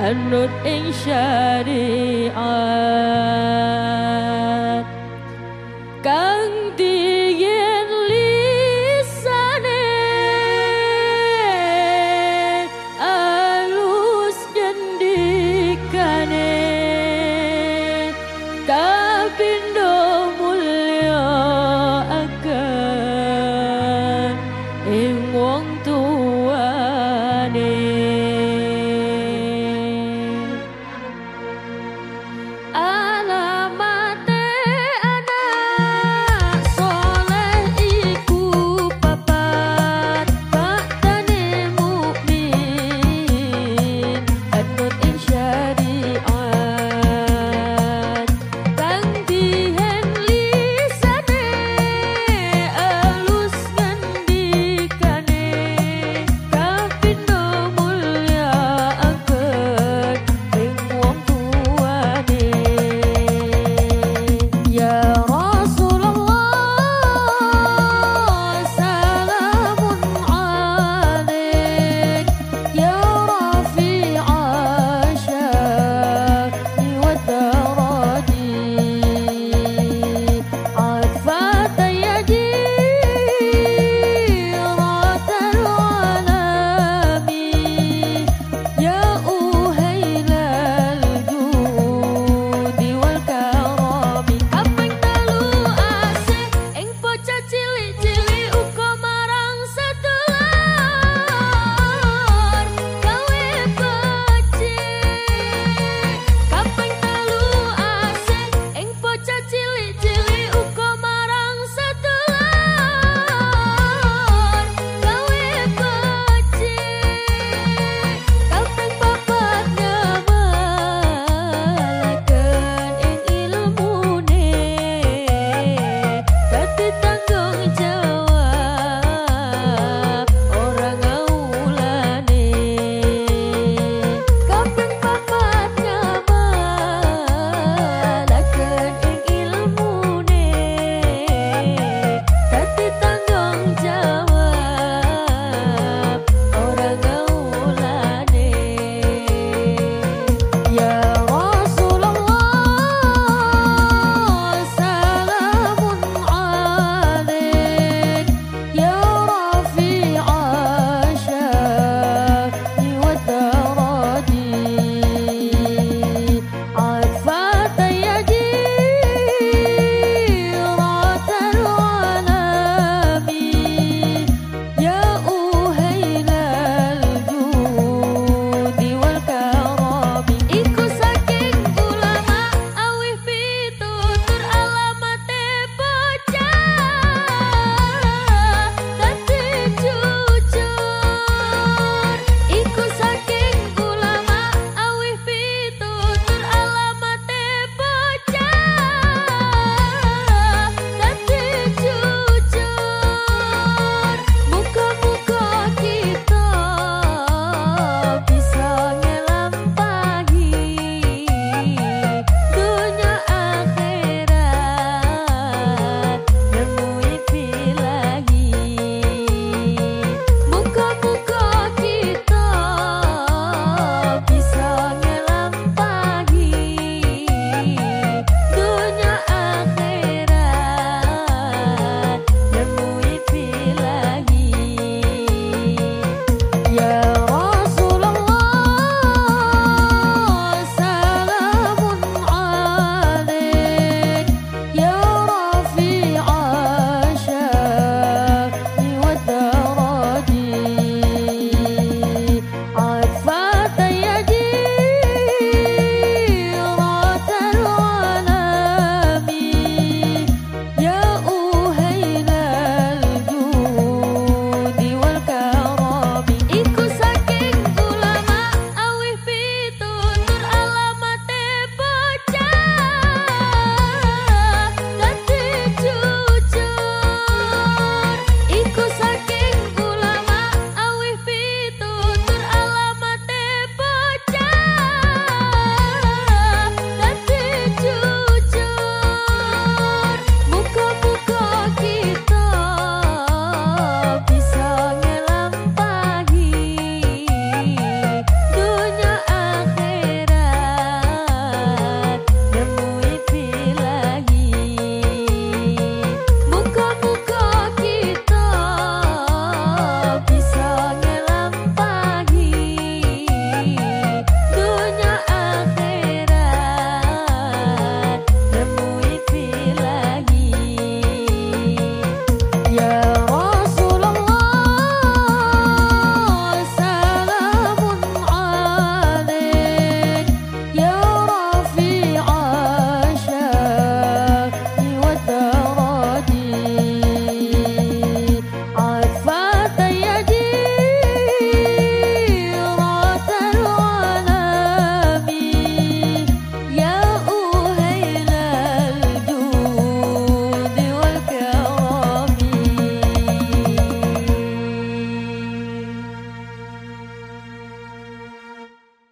النور إن شريعه